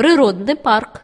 природный парк.